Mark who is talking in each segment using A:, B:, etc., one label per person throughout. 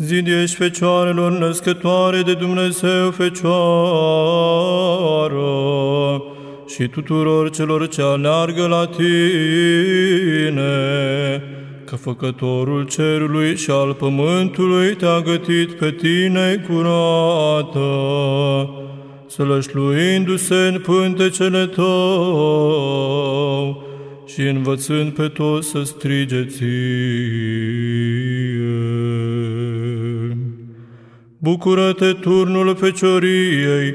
A: Zid ești fecioarelor născătoare de Dumnezeu Fecioară și tuturor celor ce aleargă la tine, că făcătorul cerului și al pământului te-a gătit pe tine curată, sălășluindu-se în pântecele tău și învățând pe toți să strige ție. Bucură-te turnul fecioriei,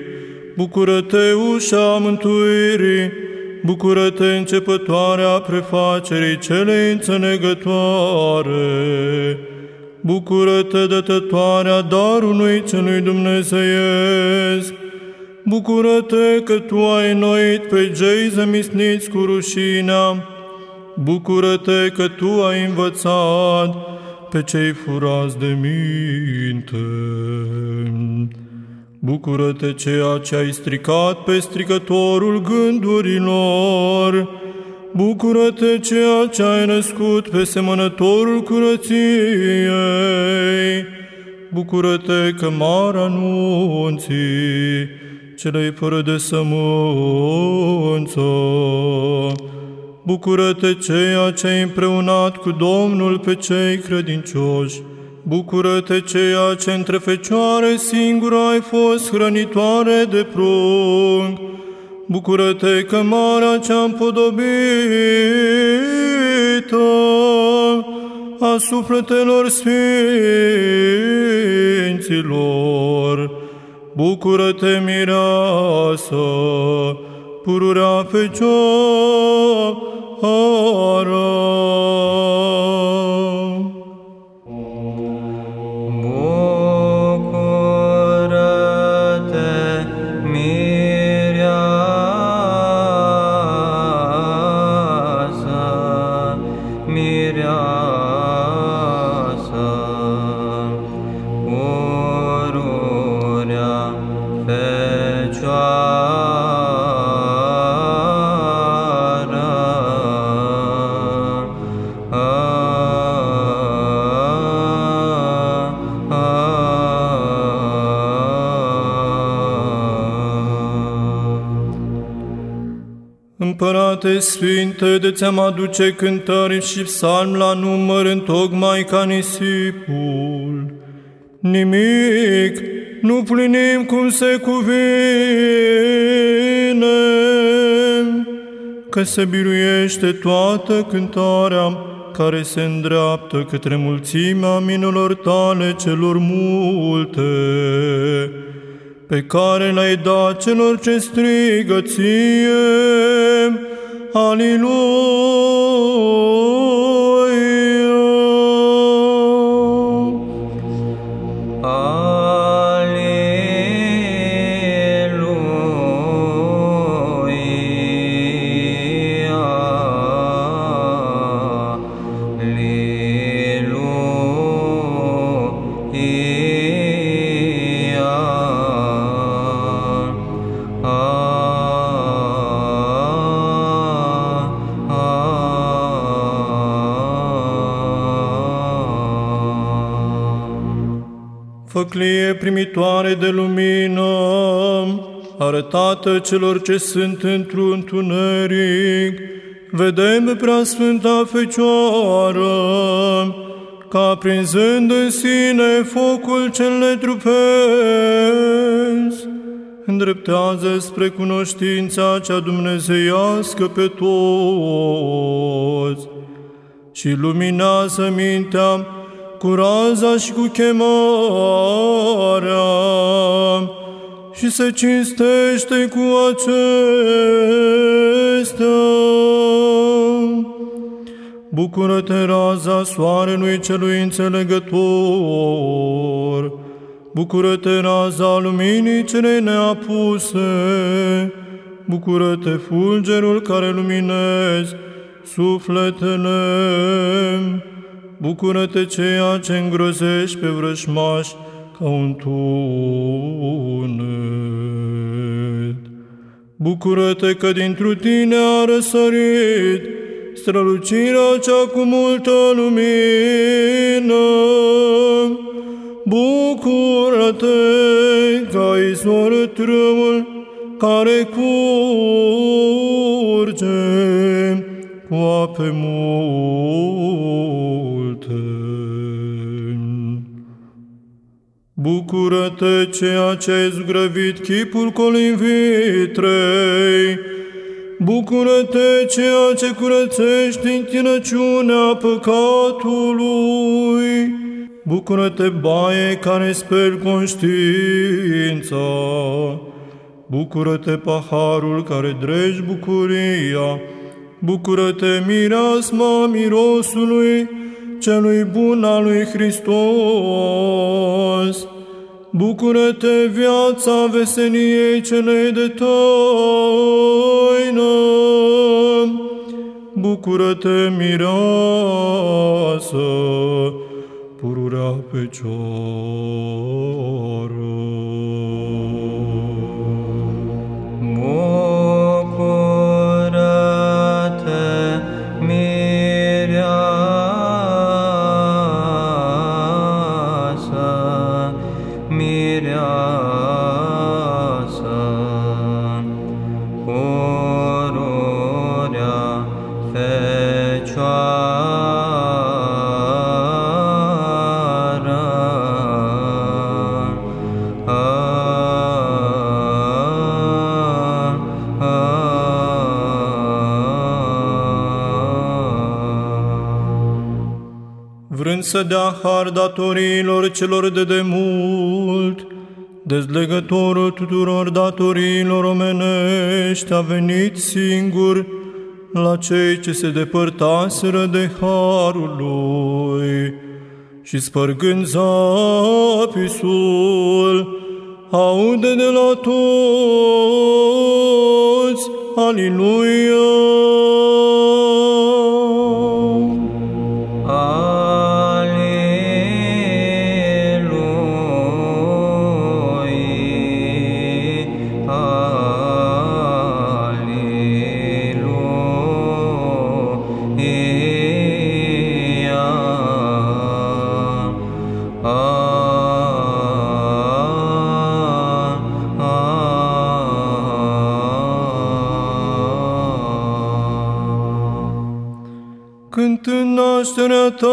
A: bucură-te ușa mântuirii, bucură-te începătoarea prefacerii celei înțelegătoare, bucură-te dătătoarea darului celui dumnezeiesc, bucură-te că tu ai înnoit pe cei zămisniți cu rușinea, bucură-te că tu ai învățat pe cei furați de minte. Bucură-te ceea ce ai stricat pe stricătorul gândurilor, Bucură-te ceea ce ai născut pe semănătorul curăției, Bucură-te că mare anunții celei fără de sămânță, Bucură-te ceea ce ai împreunat cu Domnul pe cei credincioși, Bucură-te ceea ce între fecioare singură ai fost hrănitoare de prunc, Bucură-te că marea cea împodobită a sufletelor sfinților, Bucură-te mireasă, pururea fecioară, Împărate Sfinte, de ți-am aduce cântări și psalm la număr în tocmai ca nisipul. Nimic nu plinim cum se cuvine, că se biruiește toată cântarea care se îndreaptă către mulțimea minelor tale celor multe pe care l-ai dat celor ce strigă ție. Aleluia! făclie primitoare de lumină, arătată celor ce sunt într-un întuneric, vedem pe preasfânta Fecioară, ca prinzând în sine focul cel netrupesc, îndreptează spre cunoștința cea dumnezeiască pe toți și luminează mintea cu raza și cu chemarea și se cinstește cu acestea. Bucură-te, raza soarelui celui înțelegător, Bucură-te, raza luminii celei neapuse, Bucură-te, fulgerul care luminezi sufletele, Bucură-te ceea ce îngrozești pe vrășmaș ca un tunet. Bucură-te că dintr-o tine a răsărit strălucirea cea cu multă lumină. Bucură-te ca izvor trâmul care curge cu ape multe. Bucură-te ceea ce ai zgrăvit chipul colinvitrei, Bucură-te ceea ce curățești întinăciunea păcatului, Bucură-te, baie care speli conștiința, Bucură-te, paharul care dregi bucuria, Bucură-te, mireasma mirosului, celui bun al lui Hristos. Bucură-te, viața veseniei celei de taină. Bucură-te, mireasă, pururea fecioară. Să dea har datoriilor celor de demult, dezlegătorul tuturor datoriilor omenești a venit singur la cei ce se depărtaseră de harul lui și spărgând zapisul, aude de la toți, Aliluia! Nașterea ta.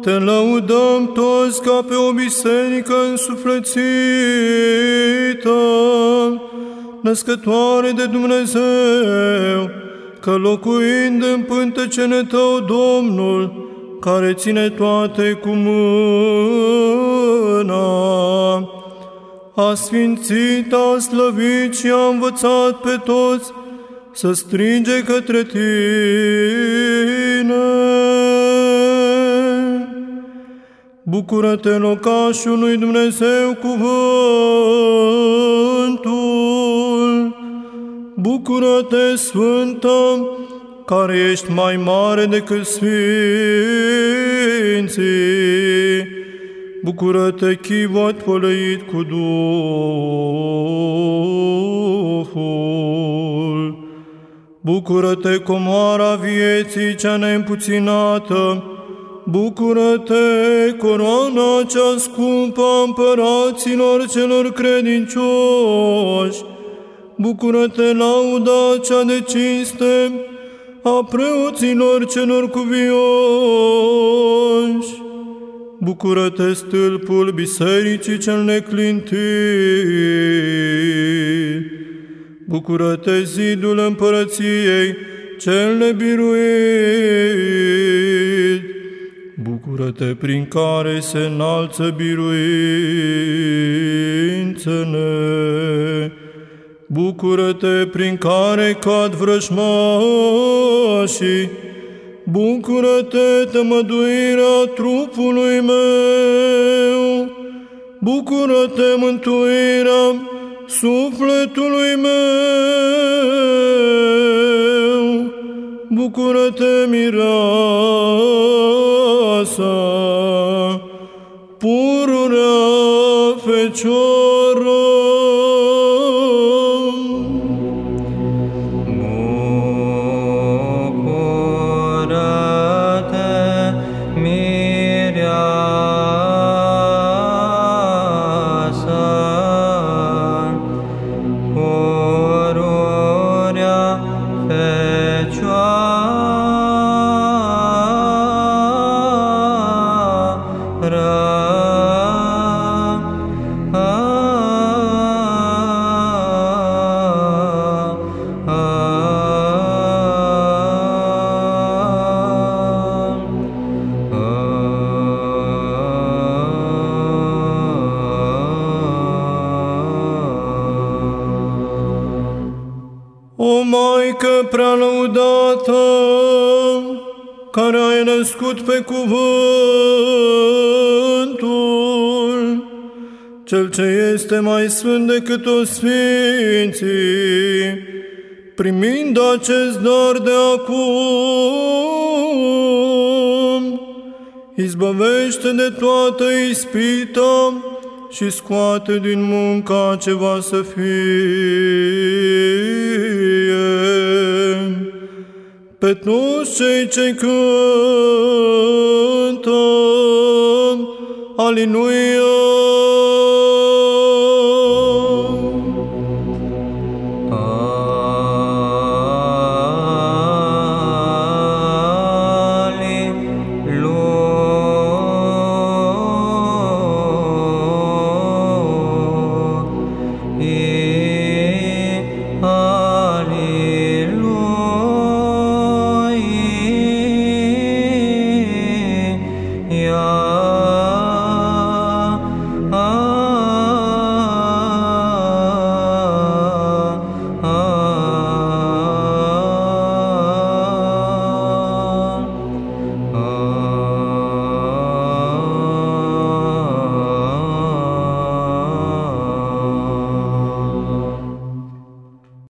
A: Te lăudăm toți ca pe o biserică însuflețită, născătoare de Dumnezeu, că locuind în pântecene tău, Domnul, care ține toate cu mâna, a sfințit, a slăvit și a învățat pe toți să strige către tine. Bucură-te, locașul lui Dumnezeu, cuvântul. Bucură-te, Sfântă, care ești mai mare decât Sfinții. Bucură-te, chivot pălăit cu Duhul. Bucură-te, comoara vieții cea neîmpuținată, Bucură-te, coroana cea scumpă a împăraților celor credincioși, Bucură-te, lauda cea de cinste a preoților celor cuvioși, Bucură-te, stâlpul bisericii cel neclintit, Bucură-te, zidul împărăției, cel nebiruit! Bucură-te prin care se înalță biruințele! Bucură-te prin care cad vrăjmașii! Bucură-te, tămăduirea trupului meu! Bucură-te, mântuirea sufletului meu. Bucură-te, mireasa, Maică prea lăudată, care ai născut pe cuvântul, cel ce este mai sfânt decât o sfinții, primind acest dar de acum, izbăvește de toată ispita și scoate din munca ce va să fie pe toți cei ce cântă. Aleluia!
B: Oh.